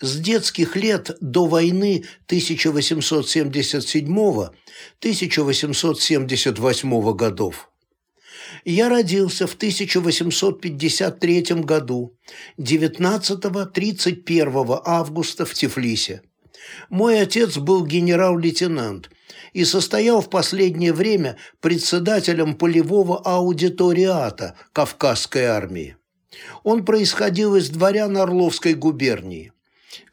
С детских лет до войны 1877-1878 годов. Я родился в 1853 году, 19-31 августа в Тифлисе. Мой отец был генерал-лейтенант и состоял в последнее время председателем полевого аудиториата Кавказской армии. Он происходил из дворян Орловской губернии.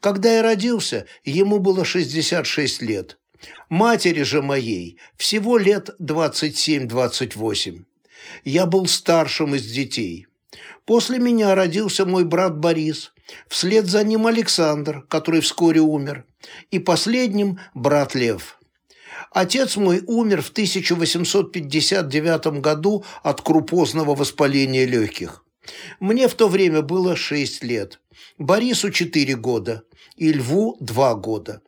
Когда я родился, ему было 66 лет. Матери же моей всего лет 27-28. Я был старшим из детей. После меня родился мой брат Борис, вслед за ним Александр, который вскоре умер, и последним брат Лев. Отец мой умер в 1859 году от крупозного воспаления легких. Мне в то время было 6 лет, Борису 4 года и Льву 2 года.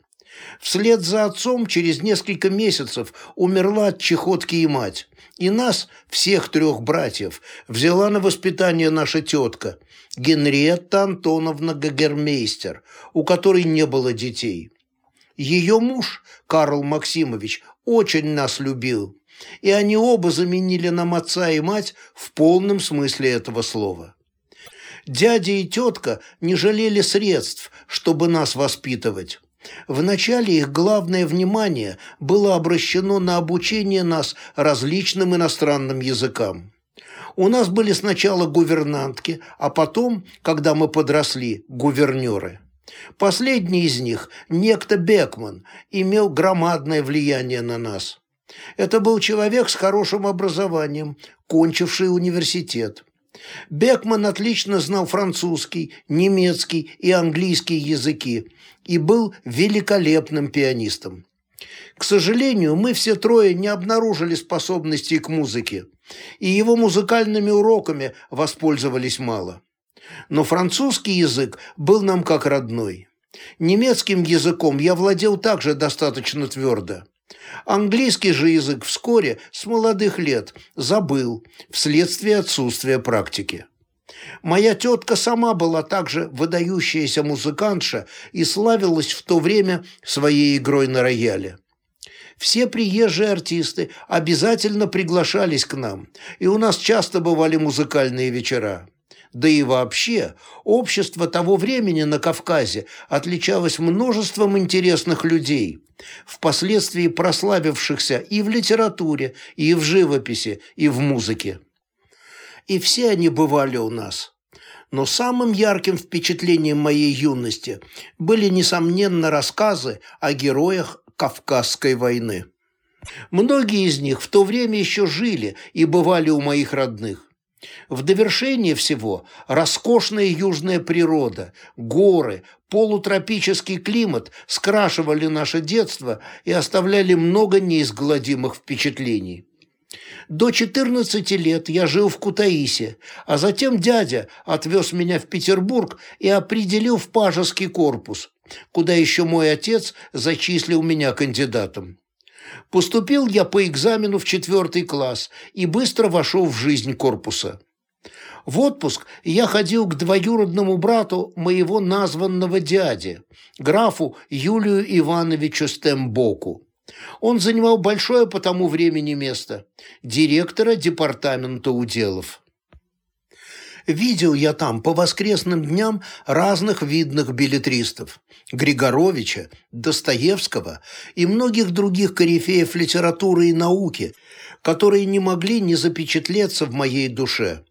Вслед за отцом через несколько месяцев умерла от чехотки и мать, и нас, всех трех братьев, взяла на воспитание наша тетка, Генриетта Антоновна Гагермейстер, у которой не было детей. Ее муж, Карл Максимович, очень нас любил, и они оба заменили нам отца и мать в полном смысле этого слова. Дядя и тетка не жалели средств, чтобы нас воспитывать. Вначале их главное внимание было обращено на обучение нас различным иностранным языкам. У нас были сначала гувернантки, а потом, когда мы подросли, гувернеры. Последний из них, некто Бекман, имел громадное влияние на нас. Это был человек с хорошим образованием, кончивший университет. Бекман отлично знал французский, немецкий и английский языки и был великолепным пианистом. К сожалению, мы все трое не обнаружили способностей к музыке, и его музыкальными уроками воспользовались мало. Но французский язык был нам как родной. Немецким языком я владел также достаточно твердо. Английский же язык вскоре, с молодых лет, забыл, вследствие отсутствия практики. Моя тетка сама была также выдающаяся музыкантша и славилась в то время своей игрой на рояле. Все приезжие артисты обязательно приглашались к нам, и у нас часто бывали музыкальные вечера. Да и вообще, общество того времени на Кавказе отличалось множеством интересных людей, впоследствии прославившихся и в литературе, и в живописи, и в музыке. И все они бывали у нас. Но самым ярким впечатлением моей юности были, несомненно, рассказы о героях Кавказской войны. Многие из них в то время еще жили и бывали у моих родных. В довершение всего роскошная южная природа, горы, полутропический климат скрашивали наше детство и оставляли много неизгладимых впечатлений. До 14 лет я жил в Кутаисе, а затем дядя отвез меня в Петербург и определил в пажеский корпус, куда еще мой отец зачислил меня кандидатом. Поступил я по экзамену в четвертый класс и быстро вошел в жизнь корпуса. В отпуск я ходил к двоюродному брату моего названного дяди, графу Юлию Ивановичу Стембоку. Он занимал большое по тому времени место – директора департамента уделов. Видел я там по воскресным дням разных видных билетристов – Григоровича, Достоевского и многих других корифеев литературы и науки, которые не могли не запечатлеться в моей душе.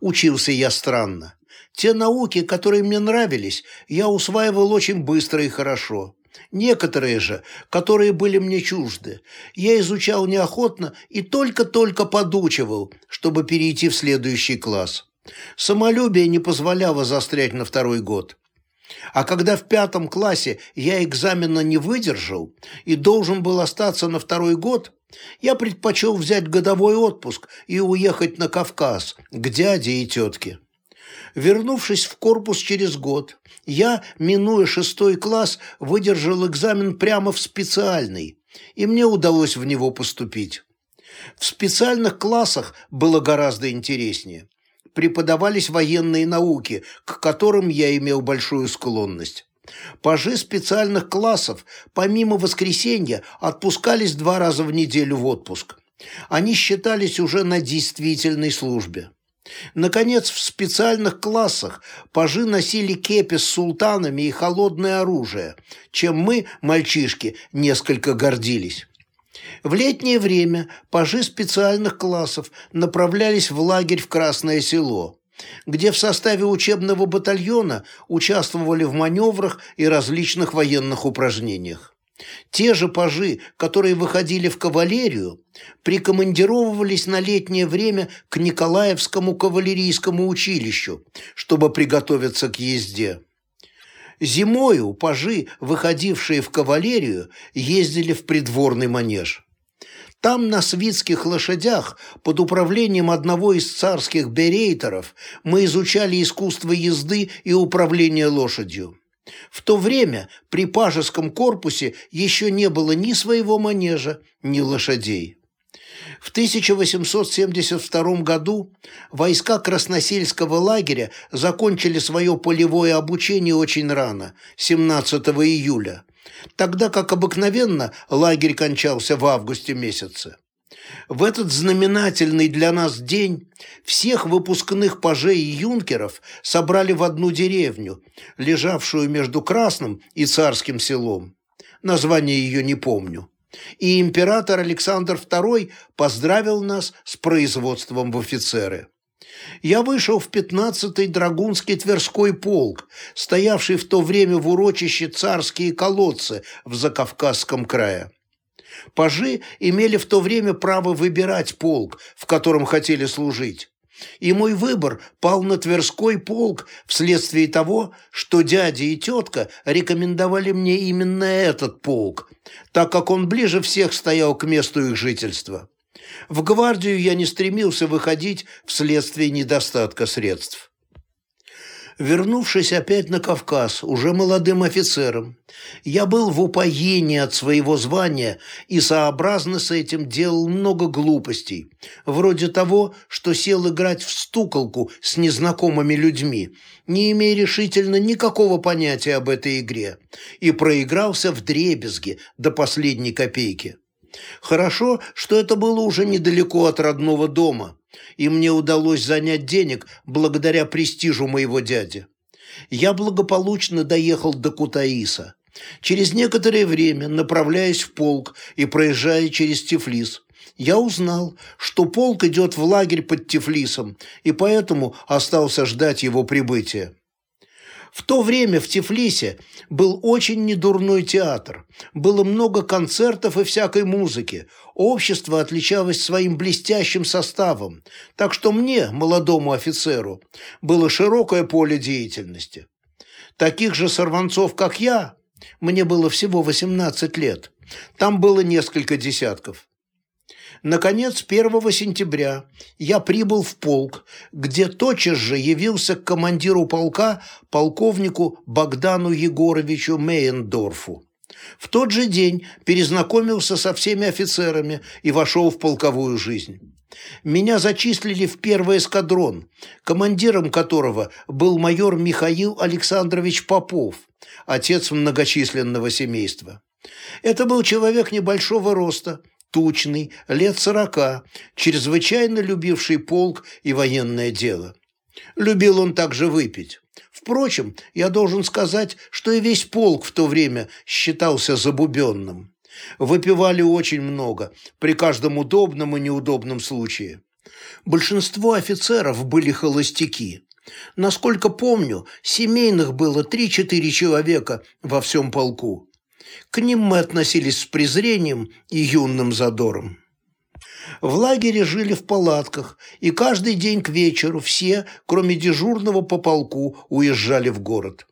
Учился я странно. Те науки, которые мне нравились, я усваивал очень быстро и хорошо. Некоторые же, которые были мне чужды, я изучал неохотно и только-только подучивал, чтобы перейти в следующий класс. Самолюбие не позволяло застрять на второй год. А когда в пятом классе я экзамена не выдержал и должен был остаться на второй год, я предпочел взять годовой отпуск и уехать на Кавказ к дяде и тетке. Вернувшись в корпус через год, я, минуя шестой класс, выдержал экзамен прямо в специальный, и мне удалось в него поступить. В специальных классах было гораздо интереснее преподавались военные науки, к которым я имел большую склонность. Пажи специальных классов помимо воскресенья отпускались два раза в неделю в отпуск. Они считались уже на действительной службе. Наконец, в специальных классах пажи носили кепи с султанами и холодное оружие, чем мы, мальчишки, несколько гордились. В летнее время пажи специальных классов направлялись в лагерь в Красное Село, где в составе учебного батальона участвовали в маневрах и различных военных упражнениях. Те же пажи, которые выходили в кавалерию, прикомандировывались на летнее время к Николаевскому кавалерийскому училищу, чтобы приготовиться к езде. Зимою пажи, выходившие в кавалерию, ездили в придворный манеж. Там на свитских лошадях под управлением одного из царских берейтеров мы изучали искусство езды и управления лошадью. В то время при пажеском корпусе еще не было ни своего манежа, ни лошадей. В 1872 году войска Красносельского лагеря закончили свое полевое обучение очень рано, 17 июля, тогда как обыкновенно лагерь кончался в августе месяце. В этот знаменательный для нас день всех выпускных пажей и юнкеров собрали в одну деревню, лежавшую между Красным и Царским селом. Название ее не помню. И император Александр II поздравил нас с производством в офицеры. Я вышел в 15-й Драгунский Тверской полк, стоявший в то время в урочище «Царские колодцы» в Закавказском крае. Пажи имели в то время право выбирать полк, в котором хотели служить. И мой выбор пал на Тверской полк вследствие того, что дядя и тетка рекомендовали мне именно этот полк, так как он ближе всех стоял к месту их жительства. В гвардию я не стремился выходить вследствие недостатка средств. Вернувшись опять на Кавказ, уже молодым офицером, я был в упоении от своего звания и сообразно с этим делал много глупостей, вроде того, что сел играть в стуколку с незнакомыми людьми, не имея решительно никакого понятия об этой игре, и проигрался в дребезги до последней копейки. Хорошо, что это было уже недалеко от родного дома – и мне удалось занять денег благодаря престижу моего дяди. Я благополучно доехал до Кутаиса. Через некоторое время, направляясь в полк и проезжая через Тифлис, я узнал, что полк идет в лагерь под Тифлисом, и поэтому остался ждать его прибытия. В то время в Тифлисе был очень недурной театр. Было много концертов и всякой музыки. Общество отличалось своим блестящим составом. Так что мне, молодому офицеру, было широкое поле деятельности. Таких же сорванцов, как я, мне было всего 18 лет, там было несколько десятков. Наконец, 1 сентября я прибыл в полк, где тотчас же явился к командиру полка полковнику Богдану Егоровичу Мейендорфу. В тот же день перезнакомился со всеми офицерами и вошел в полковую жизнь. Меня зачислили в первый эскадрон, командиром которого был майор Михаил Александрович Попов, отец многочисленного семейства. Это был человек небольшого роста, тучный, лет сорока, чрезвычайно любивший полк и военное дело. Любил он также выпить. Впрочем, я должен сказать, что и весь полк в то время считался забубенным. Выпивали очень много, при каждом удобном и неудобном случае. Большинство офицеров были холостяки. Насколько помню, семейных было 3-4 человека во всем полку. К ним мы относились с презрением и юным задором. В лагере жили в палатках, и каждый день к вечеру все, кроме дежурного по полку, уезжали в город.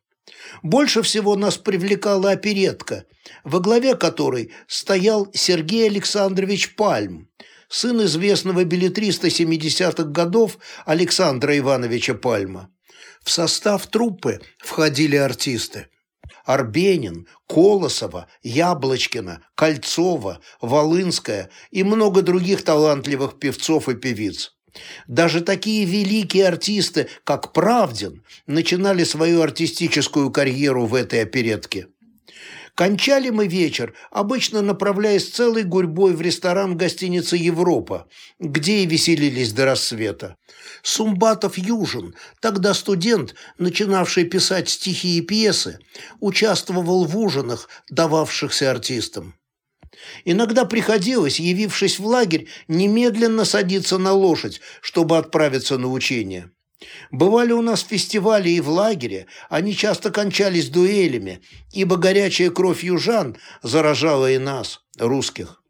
Больше всего нас привлекала оперетка, во главе которой стоял Сергей Александрович Пальм, сын известного билетриста 70-х годов Александра Ивановича Пальма. В состав труппы входили артисты. Арбенин, Колосова, Яблочкина, Кольцова, Волынская и много других талантливых певцов и певиц. Даже такие великие артисты, как Правдин, начинали свою артистическую карьеру в этой оперетке. Кончали мы вечер, обычно направляясь целой гурьбой в ресторан гостиницы «Европа», где и веселились до рассвета. Сумбатов Южин, тогда студент, начинавший писать стихи и пьесы, участвовал в ужинах, дававшихся артистам. Иногда приходилось, явившись в лагерь, немедленно садиться на лошадь, чтобы отправиться на учение. Бывали у нас фестивали и в лагере, они часто кончались дуэлями, ибо горячая кровь южан заражала и нас, русских.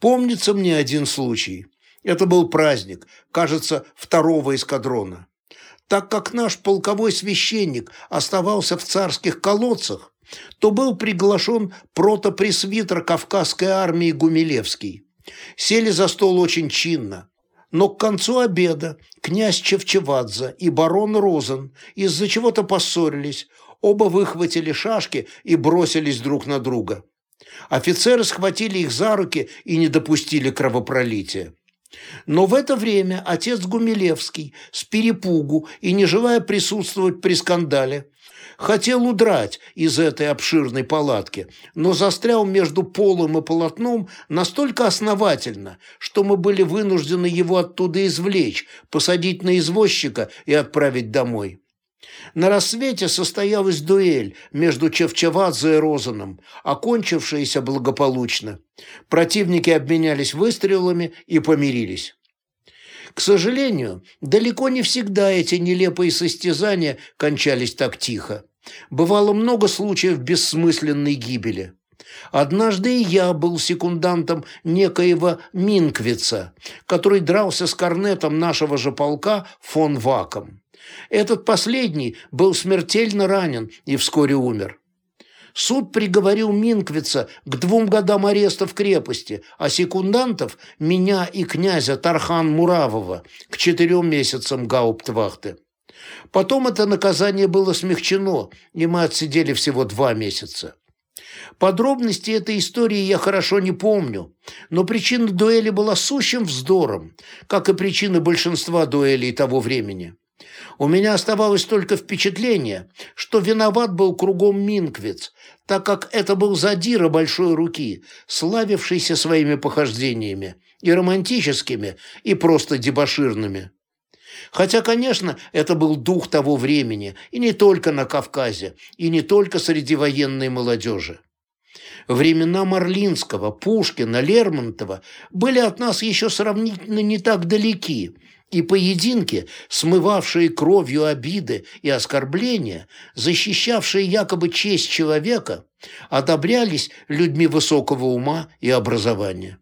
Помнится мне один случай. Это был праздник, кажется, второго эскадрона. Так как наш полковой священник оставался в царских колодцах, то был приглашен протопресвитер Кавказской армии Гумилевский. Сели за стол очень чинно. Но к концу обеда князь Чевчевадзе и барон Розен из-за чего-то поссорились, оба выхватили шашки и бросились друг на друга. Офицеры схватили их за руки и не допустили кровопролития. Но в это время отец Гумилевский с перепугу и не желая присутствовать при скандале, хотел удрать из этой обширной палатки, но застрял между полом и полотном настолько основательно, что мы были вынуждены его оттуда извлечь, посадить на извозчика и отправить домой. На рассвете состоялась дуэль между Чевчевадзе и Розаном, окончившаяся благополучно. Противники обменялись выстрелами и помирились. К сожалению, далеко не всегда эти нелепые состязания кончались так тихо. Бывало много случаев бессмысленной гибели. Однажды и я был секундантом некоего Минквица, который дрался с корнетом нашего же полка фон Ваком. Этот последний был смертельно ранен и вскоре умер. Суд приговорил Минквица к двум годам ареста в крепости, а секундантов, меня и князя Тархан Муравова, к четырем месяцам гауптвахты. Потом это наказание было смягчено, и мы отсидели всего два месяца. Подробности этой истории я хорошо не помню, но причина дуэли была сущим вздором, как и причина большинства дуэлей того времени. У меня оставалось только впечатление, что виноват был кругом Минквиц, так как это был задира большой руки, славившийся своими похождениями, и романтическими, и просто дебоширными. Хотя, конечно, это был дух того времени, и не только на Кавказе, и не только среди военной молодежи. Времена Марлинского, Пушкина, Лермонтова были от нас еще сравнительно не так далеки, и поединки, смывавшие кровью обиды и оскорбления, защищавшие якобы честь человека, одобрялись людьми высокого ума и образования.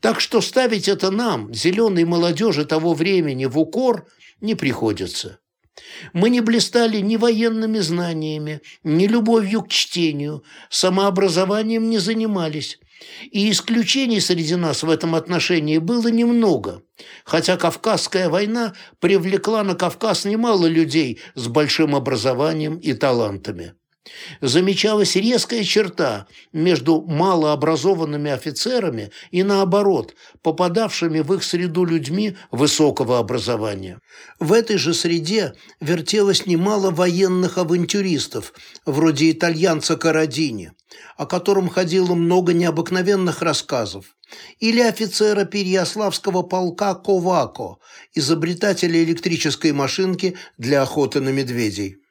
Так что ставить это нам, зеленой молодежи того времени, в укор не приходится. Мы не блистали ни военными знаниями, ни любовью к чтению, самообразованием не занимались, и исключений среди нас в этом отношении было немного, хотя Кавказская война привлекла на Кавказ немало людей с большим образованием и талантами. Замечалась резкая черта между малообразованными офицерами и, наоборот, попадавшими в их среду людьми высокого образования. В этой же среде вертелось немало военных авантюристов, вроде итальянца Карадини, о котором ходило много необыкновенных рассказов, или офицера Переяславского полка Ковако, изобретателя электрической машинки для охоты на медведей.